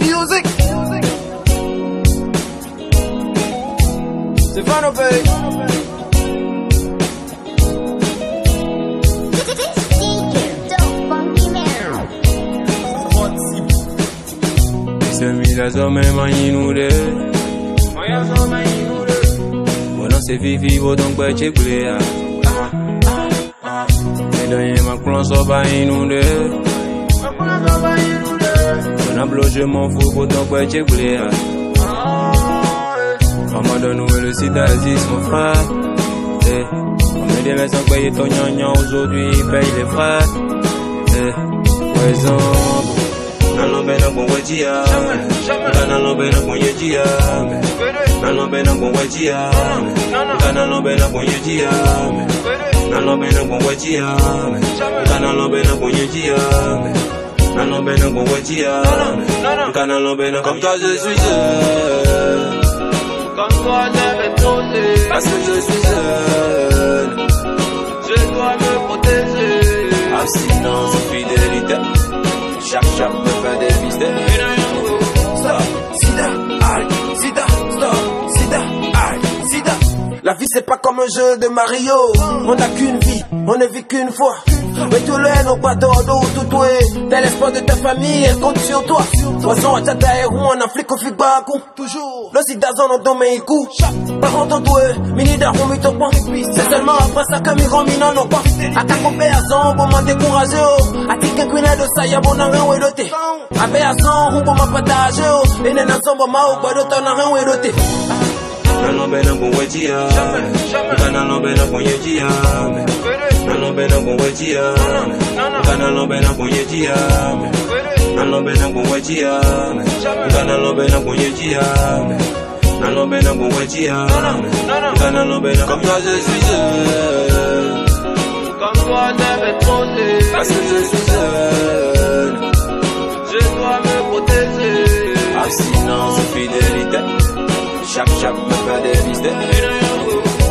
music. Stefano, babe. Semi la zome manyinure Manya zome inure Bonan se vivi bo donk bè chekle ya Mè donye maklon so ba inure inude Bona bloje m'en fous boton kwe chekule ya Maman donne où le sida existe mon frère. Eh. On met des maisons payer ton gnagnan aujourd'hui paye les frais. Eh. Par exemple Nalombe na kwa wajia Kana lombe na kwa yejia Nalombe na kwa wajia Kana lombe na kwa yejia Nalombe na kwa wajia Kana lombe na kwa yejia Nalombe na kwa wajia. Kana lombe na Comme toi je suis seul Comme toi, j'avais trôné. Parce que je suis seul Je dois me protéger. Abstinence ou fidélité Chaque chaque me fait des mystères. Stop, sida, aïe, sida, stop, sida, aïe, sida. La vie c'est pas comme un jeu de Mario. On n'a qu'une vie, on ne vit qu'une fois. Mais tout le non pas d'ordre tout toi. T'es l'espoir de ta famille, elle compte sur toi. Poisson à tata et roux en Afrique au Fibaku. Toujours. Le sida zone au domaine coup. Par contre, toi, mini d'arôme mi topan. C'est seulement après ça que mi romina non pas. A ta compé à son, bon m'en décourager, oh. A ti qu'un queen de ça, y'a bon en rien, ouais, doté. A bé à son, ou bon m'a partagé, oh. Et nena son, bon m'a, ou en doté. Kwa wajia Kana lombe na kwa yejia Nalombe na kwa wajia Kana lombe na kwa yejia Nalombe na kwa wajia Kana lombe na kwa yejia Nalombe na kwa wajia Kana lombe na Comme toi je suis seul Comme toi, j'avais trôné. Parce que je suis Je dois me protéger. Abstinence fidélité Chaque chaque me fait des mystères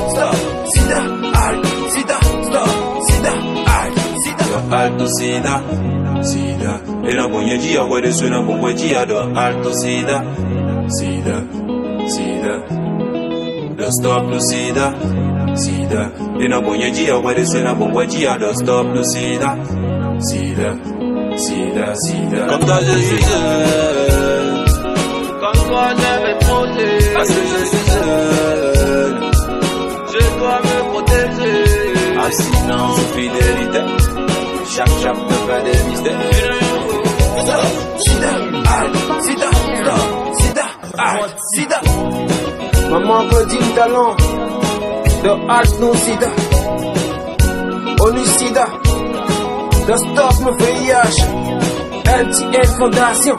Stop, sida, aïe, sida, stop, sida, aïe, sida. do alto sida sida ina kwenye njia kwede sina kungwejia do alto sida sida sida do stop do sida sida ina kwenye njia kwede sina kungwejia do stop do sida sida sida sida comme toi je suis seul Comme toi, j'avais trôné. Parce que je suis seul Je dois me protéger. abstinence fidélité chaque chaque me fait des mystères sida, sida, sida, sida. Maman Claudine Talon, de Art non sida. ONU sida, de Stop no VIH, LTN Fondation,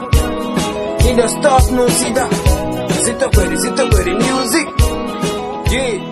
et de Stop no sida. Sit up with it, sit up with music. Yeah.